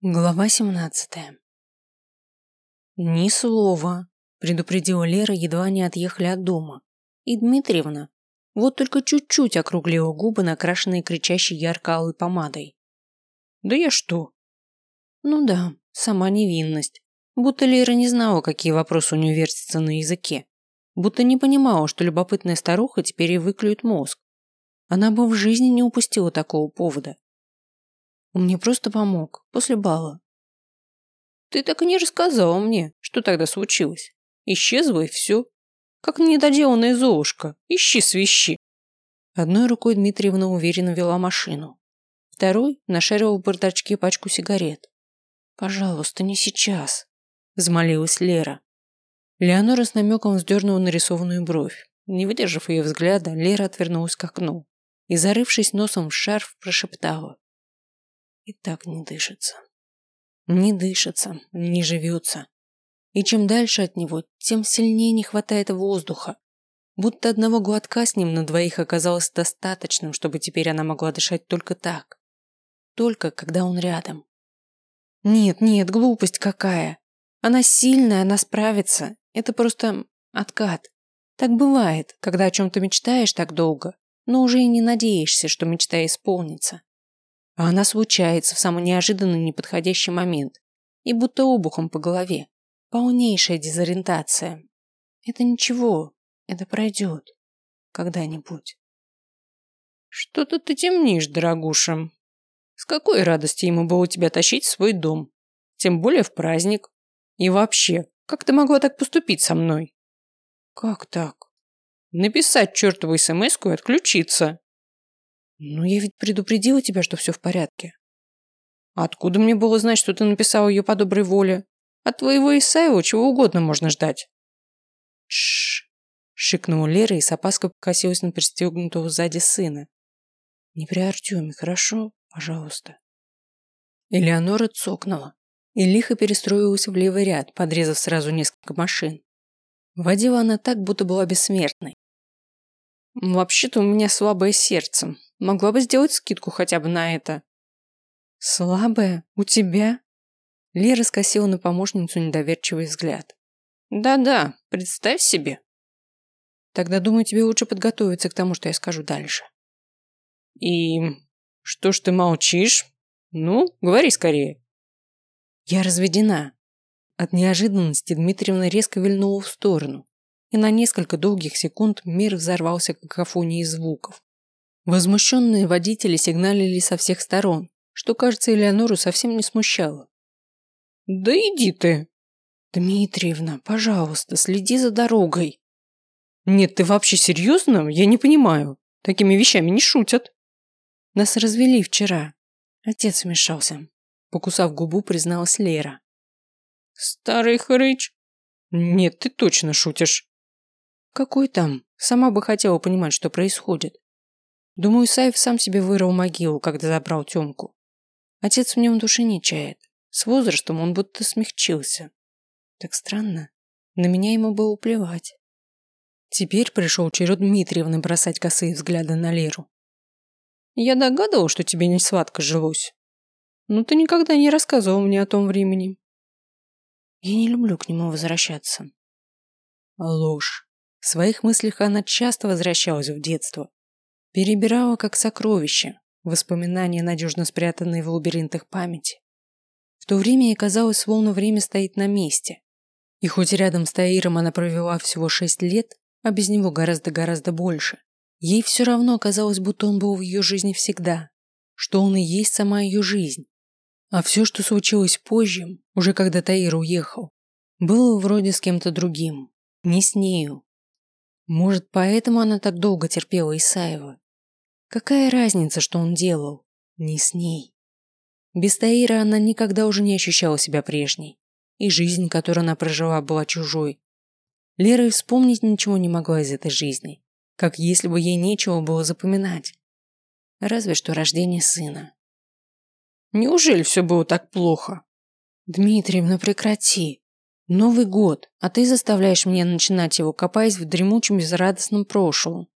Глава 17 «Ни слова», – предупредила Лера, едва не отъехали от дома. И Дмитриевна вот только чуть-чуть округлила губы, накрашенные кричащей ярко-алой помадой. «Да я что?» «Ну да, сама невинность. Будто Лера не знала, какие вопросы у нее вертятся на языке. Будто не понимала, что любопытная старуха теперь и выклюет мозг. Она бы в жизни не упустила такого повода. Мне просто помог, после бала. Ты так и не рассказала мне, что тогда случилось. Исчезла и все. Как недоделанная золушка. Ищи свищи. Одной рукой Дмитриевна уверенно вела машину. Второй нашаривал в бардачке пачку сигарет. «Пожалуйста, не сейчас», – взмолилась Лера. Леонора с намеком вздернула нарисованную бровь. Не выдержав ее взгляда, Лера отвернулась к окну и, зарывшись носом в шарф, прошептала. И так не дышится. Не дышится, не живется. И чем дальше от него, тем сильнее не хватает воздуха. Будто одного глотка с ним на двоих оказалось достаточным, чтобы теперь она могла дышать только так. Только когда он рядом. Нет, нет, глупость какая. Она сильная, она справится. Это просто откат. Так бывает, когда о чем-то мечтаешь так долго, но уже и не надеешься, что мечта исполнится. А она случается в самый неожиданный неподходящий момент. И будто обухом по голове. Полнейшая дезориентация. Это ничего. Это пройдет. Когда-нибудь. Что-то ты темнишь, дорогуша. С какой радости ему было тебя тащить в свой дом? Тем более в праздник. И вообще, как ты могла так поступить со мной? Как так? Написать чертову смс и отключиться. «Ну, я ведь предупредила тебя, что все в порядке». «Откуда мне было знать, что ты написал ее по доброй воле? От твоего Исаева чего угодно можно ждать». «Тш!» – шикнула Лера и с опаской покосилась на пристегнутого сзади сына. «Не при Артеме, хорошо? Пожалуйста». Элеонора цокнула и лихо перестроилась в левый ряд, подрезав сразу несколько машин. Водила она так, будто была бессмертной. «Вообще-то у меня слабое сердце», Могла бы сделать скидку хотя бы на это. Слабая? У тебя? Лера скосила на помощницу недоверчивый взгляд. Да-да, представь себе. Тогда, думаю, тебе лучше подготовиться к тому, что я скажу дальше. И что ж ты молчишь? Ну, говори скорее. Я разведена. От неожиданности Дмитриевна резко вильнула в сторону, и на несколько долгих секунд мир взорвался какофонией звуков. Возмущенные водители сигналили со всех сторон, что, кажется, Элеонору совсем не смущало. «Да иди ты!» «Дмитриевна, пожалуйста, следи за дорогой!» «Нет, ты вообще серьезно? Я не понимаю. Такими вещами не шутят!» «Нас развели вчера. Отец вмешался», – покусав губу, призналась Лера. «Старый хрыч!» «Нет, ты точно шутишь!» «Какой там? Сама бы хотела понимать, что происходит. Думаю, Саев сам себе вырыл могилу, когда забрал Тёмку. Отец в нем души не чает. С возрастом он будто смягчился. Так странно. На меня ему было плевать. Теперь пришел черед Дмитриевны бросать косые взгляды на Леру. Я догадывал, что тебе не сладко жилось. Но ты никогда не рассказывал мне о том времени. Я не люблю к нему возвращаться. Ложь. В своих мыслях она часто возвращалась в детство. Перебирала как сокровище, воспоминания, надежно спрятанные в лабиринтах памяти. В то время ей казалось, словно время стоит на месте. И хоть рядом с Таиром она провела всего шесть лет, а без него гораздо-гораздо больше, ей все равно казалось, будто он был в ее жизни всегда, что он и есть сама ее жизнь. А все, что случилось позже, уже когда Таир уехал, было вроде с кем-то другим, не с нею, может, поэтому она так долго терпела Исаева? Какая разница, что он делал? Не с ней. Без Таира она никогда уже не ощущала себя прежней. И жизнь, которую она прожила, была чужой. Лера и вспомнить ничего не могла из этой жизни. Как если бы ей нечего было запоминать. Разве что рождение сына. Неужели все было так плохо? Дмитриевна, прекрати. Новый год, а ты заставляешь меня начинать его, копаясь в дремучем безрадостном прошлом.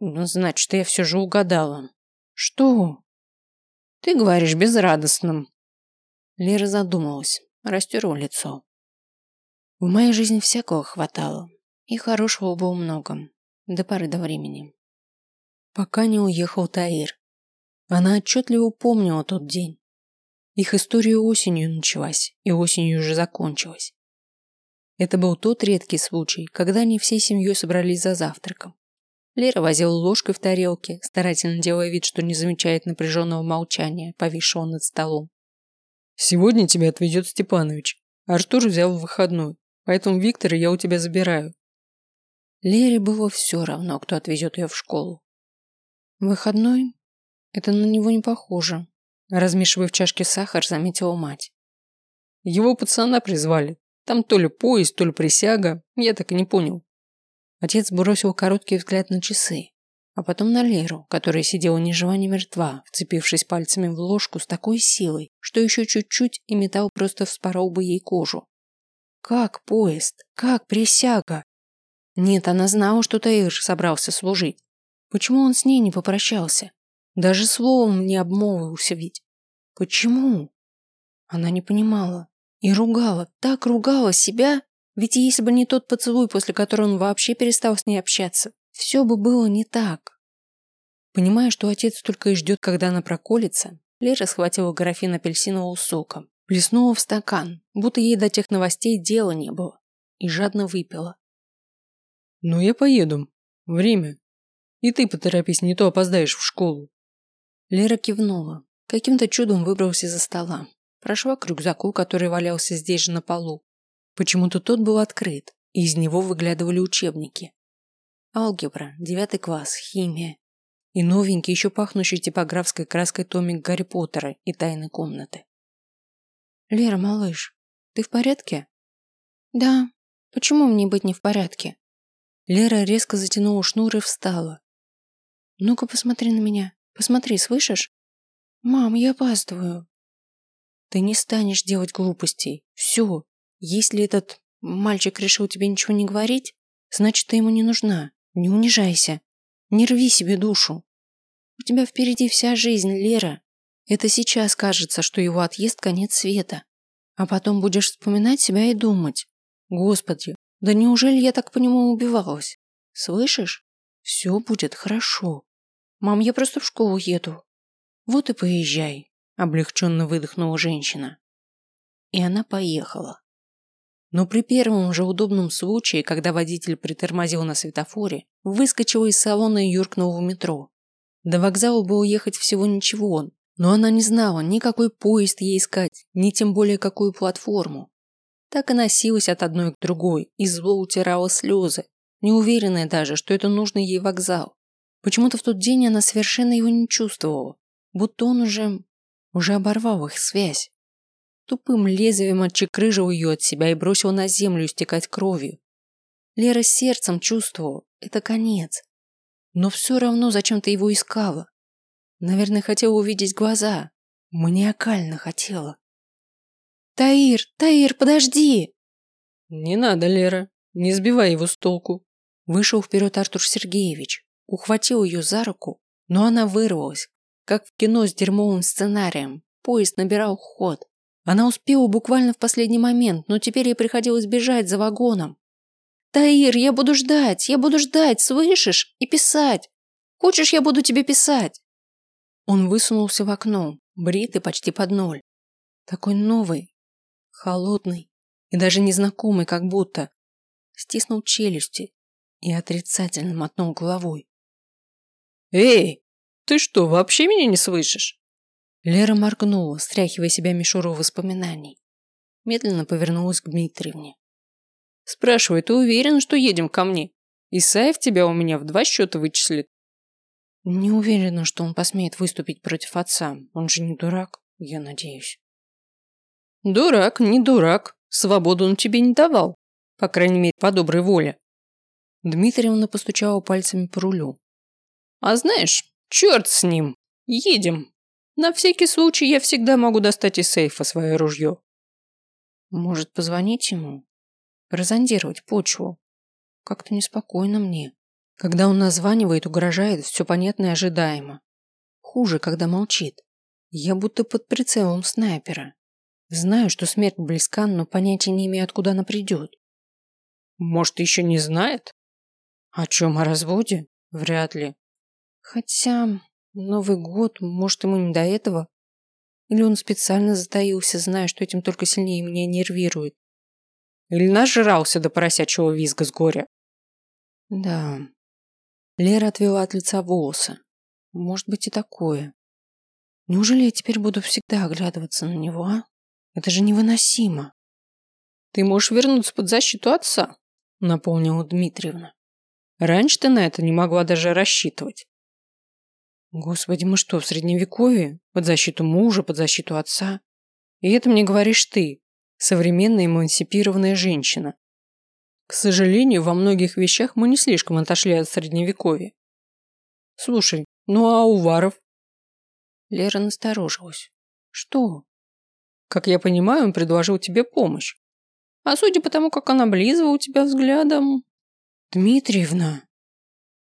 Ну, значит, я все же угадала. Что? Ты говоришь безрадостным. Лера задумалась, растерла лицо. В моей жизни всякого хватало, и хорошего было многом, до поры до времени. Пока не уехал Таир. Она отчетливо помнила тот день. Их история осенью началась, и осенью уже закончилась. Это был тот редкий случай, когда они всей семьей собрались за завтраком. Лера возила ложкой в тарелке, старательно делая вид, что не замечает напряженного молчания, повисшего над столом. «Сегодня тебя отведет Степанович. Артур взял выходной, поэтому Виктора я у тебя забираю». Лере было все равно, кто отвезет ее в школу. «Выходной? Это на него не похоже», размешивая в чашке сахар, заметила мать. «Его пацана призвали. Там то ли поезд, то ли присяга, я так и не понял. Отец бросил короткий взгляд на часы, а потом на Леру, которая сидела ни жива, ни мертва, вцепившись пальцами в ложку с такой силой, что еще чуть-чуть и металл просто вспорол бы ей кожу. Как поезд? Как присяга? Нет, она знала, что Таир собрался служить. Почему он с ней не попрощался? Даже словом не обмолвился ведь. Почему? Она не понимала. И ругала, так ругала себя, ведь если бы не тот поцелуй, после которого он вообще перестал с ней общаться, все бы было не так. Понимая, что отец только и ждет, когда она проколется, Лера схватила графин апельсинового сока, плеснула в стакан, будто ей до тех новостей дела не было, и жадно выпила. «Ну, я поеду. Время. И ты поторопись, не то опоздаешь в школу». Лера кивнула. Каким-то чудом выбрался за стола. Прошла к рюкзаку, который валялся здесь же на полу, Почему-то тот был открыт, и из него выглядывали учебники. Алгебра, девятый класс, химия. И новенький, еще пахнущий типографской краской томик Гарри Поттера и тайны комнаты. «Лера, малыш, ты в порядке?» «Да. Почему мне быть не в порядке?» Лера резко затянула шнур и встала. «Ну-ка, посмотри на меня. Посмотри, слышишь?» «Мам, я опаздываю». «Ты не станешь делать глупостей. Все, если этот мальчик решил тебе ничего не говорить, значит, ты ему не нужна. Не унижайся. Не рви себе душу. У тебя впереди вся жизнь, Лера. Это сейчас кажется, что его отъезд – конец света. А потом будешь вспоминать себя и думать. Господи, да неужели я так по нему убивалась? Слышишь? Все будет хорошо. Мам, я просто в школу еду. Вот и поезжай, облегченно выдохнула женщина. И она поехала. Но при первом же удобном случае, когда водитель притормозил на светофоре, выскочила из салона и юркнула в метро. До вокзала было ехать всего ничего, но она не знала, ни какой поезд ей искать, ни тем более какую платформу. Так и носилась от одной к другой и зло утирала слезы, не уверенная даже, что это нужный ей вокзал. Почему-то в тот день она совершенно его не чувствовала, будто он уже... уже оборвал их связь. Тупым лезвием отчекрыжил ее от себя и бросил на землю истекать кровью. Лера сердцем чувствовала, это конец. Но все равно зачем-то его искала. Наверное, хотела увидеть глаза. Маниакально хотела. «Таир, Таир, подожди!» «Не надо, Лера, не сбивай его с толку». Вышел вперед Артур Сергеевич, ухватил ее за руку, но она вырвалась, как в кино с дерьмовым сценарием. Поезд набирал ход. Она успела буквально в последний момент, но теперь ей приходилось бежать за вагоном. «Таир, я буду ждать, я буду ждать, слышишь? И писать. Хочешь, я буду тебе писать?» Он высунулся в окно, бритый почти под ноль. Такой новый, холодный и даже незнакомый как будто. Стиснул челюсти и отрицательно мотнул головой. «Эй, ты что, вообще меня не слышишь?» Лера моргнула, стряхивая себя мишуру воспоминаний. Медленно повернулась к Дмитриевне. «Спрашивай, ты уверен, что едем ко мне? Исаев тебя у меня в два счета вычислит?» «Не уверена, что он посмеет выступить против отца. Он же не дурак, я надеюсь». «Дурак, не дурак. Свободу он тебе не давал. По крайней мере, по доброй воле». Дмитриевна постучала пальцами по рулю. «А знаешь, черт с ним. Едем». На всякий случай я всегда могу достать из сейфа свое ружье. Может, позвонить ему? Прозондировать почву? Как-то неспокойно мне. Когда он названивает, угрожает, все понятно и ожидаемо. Хуже, когда молчит. Я будто под прицелом снайпера. Знаю, что смерть близка, но понятия не имею, откуда она придет. Может, еще не знает? О чем, о разводе? Вряд ли. Хотя, Новый год, может, ему не до этого? Или он специально затаился, зная, что этим только сильнее меня нервирует? Или нажрался до поросячьего визга с горя? Да. Лера отвела от лица волосы. Может быть и такое. Неужели я теперь буду всегда оглядываться на него, а? Это же невыносимо. Ты можешь вернуться под защиту отца, напомнила Дмитриевна. Раньше ты на это не могла даже рассчитывать. Господи, мы что, в средневековье? Под защиту мужа, под защиту отца? И это мне говоришь ты, современная эмансипированная женщина. К сожалению, во многих вещах мы не слишком отошли от средневековья. Слушай, ну а Уваров? Лера насторожилась. Что? Как я понимаю, он предложил тебе помощь. А судя по тому, как он облизывал тебя взглядом... Дмитриевна.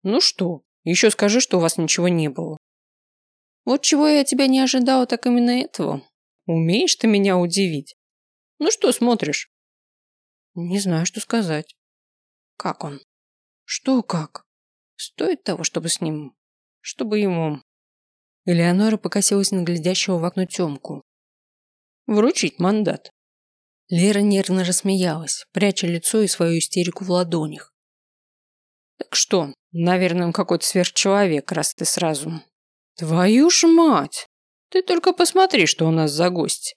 Ну что, еще скажи, что у вас ничего не было. Вот чего я тебя не ожидала, так именно этого. Умеешь ты меня удивить. Ну что смотришь? Не знаю, что сказать. Как он? Что как? Стоит того, чтобы с ним... Чтобы ему... Элеонора покосилась на глядящего в окно Тёмку. Вручить мандат. Лера нервно рассмеялась, пряча лицо и свою истерику в ладонях. Так что, наверное, он какой-то сверхчеловек, раз ты сразу... Твою ж мать! Ты только посмотри, что у нас за гость.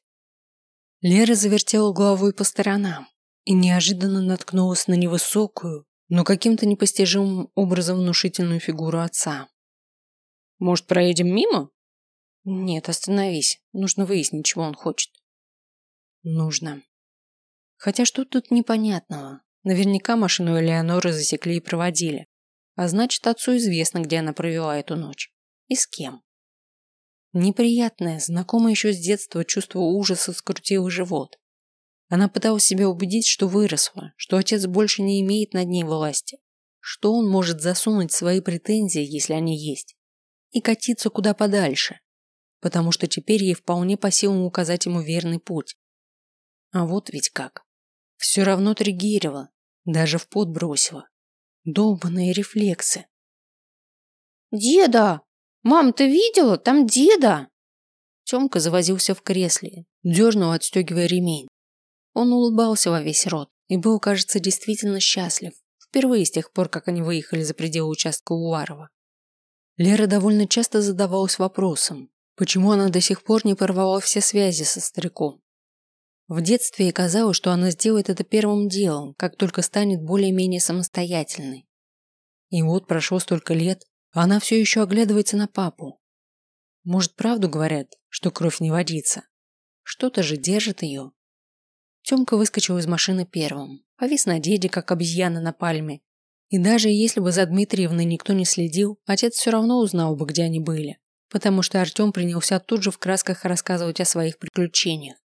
Лера завертела головой по сторонам и неожиданно наткнулась на невысокую, но каким-то непостижимым образом внушительную фигуру отца. «Может, проедем мимо?» «Нет, остановись. Нужно выяснить, чего он хочет». «Нужно. Хотя что тут непонятного? Наверняка машину Элеоноры засекли и проводили. А значит, отцу известно, где она провела эту ночь. И с кем. Неприятное, знакомое еще с детства чувство ужаса скрутило живот. Она пыталась себя убедить, что выросла, что отец больше не имеет над ней власти, что он может засунуть свои претензии, если они есть, и катиться куда подальше, потому что теперь ей вполне по силам указать ему верный путь. А вот ведь как. Все равно триггерила, даже в пот бросила. Долбанные рефлексы. «Деда! Мам, ты видела? Там деда!» Тёмка завозился в кресле, дернул, отстегивая ремень. Он улыбался во весь рот и был, кажется, действительно счастлив. Впервые с тех пор, как они выехали за пределы участка Уварова. Лера довольно часто задавалась вопросом, почему она до сих пор не порвала все связи со стариком. В детстве ей казалось, что она сделает это первым делом, как только станет более-менее самостоятельной. И вот прошло столько лет, а она все еще оглядывается на папу. Может, правду говорят, что кровь не водится? Что-то же держит ее. Тёмка выскочил из машины первым, повис на деде, как обезьяна на пальме. И даже если бы за Дмитриевной никто не следил, отец все равно узнал бы, где они были, потому что Артем принялся тут же в красках рассказывать о своих приключениях.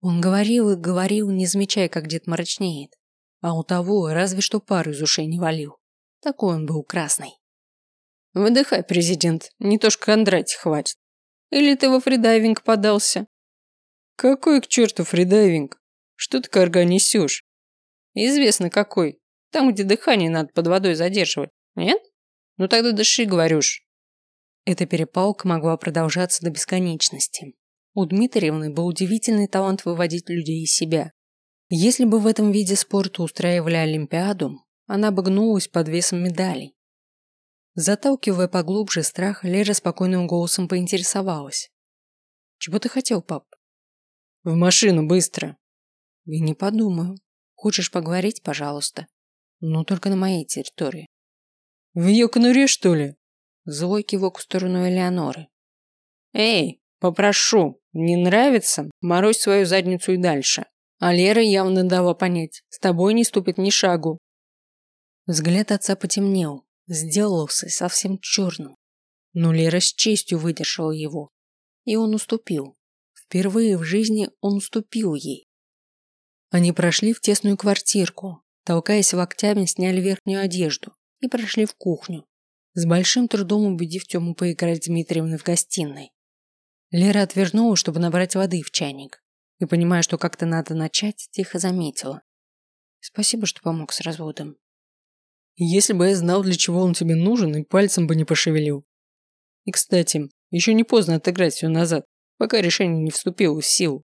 Он говорил и говорил, не замечая, как дед мрачнеет. А у того разве что пар из ушей не валил. Такой он был красный. Выдыхай, президент, не то ж Кондратий хватит. Или ты во фридайвинг подался? Какой к черту фридайвинг? Что ты карга несешь? Известно какой. Там, где дыхание надо под водой задерживать. Нет? Ну тогда дыши, говорю ж. Эта перепалка могла продолжаться до бесконечности. У Дмитриевны был удивительный талант выводить людей из себя. Если бы в этом виде спорта устраивали Олимпиаду, она бы гнулась под весом медалей. Заталкивая поглубже страх, Лера спокойным голосом поинтересовалась. «Чего ты хотел, пап?» «В машину, быстро!» И не подумаю. Хочешь поговорить, пожалуйста. Но только на моей территории. В ее конуре, что ли? Злой кивок в сторону Элеоноры. Эй, попрошу, не нравится? Морозь свою задницу и дальше. А Лера явно дала понять, с тобой не ступит ни шагу. Взгляд отца потемнел, сделался совсем черным. Но Лера с честью выдержала его. И он уступил. Впервые в жизни он уступил ей. Они прошли в тесную квартирку, толкаясь локтями, сняли верхнюю одежду и прошли в кухню, с большим трудом убедив Тему поиграть с Дмитриевной в гостиной. Лера отвернула, чтобы набрать воды в чайник, И, понимая, что как-то надо начать, тихо заметила. Спасибо, что помог с разводом. Если бы я знал, для чего он тебе нужен, и пальцем бы не пошевелил. И, кстати, еще не поздно отыграть все назад, пока решение не вступило в силу.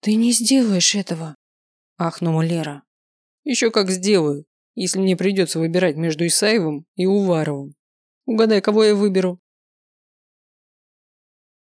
«Ты не сделаешь этого!» – ахнула Лера. «Еще как сделаю, если мне придется выбирать между Исаевым и Уваровым. Угадай, кого я выберу?»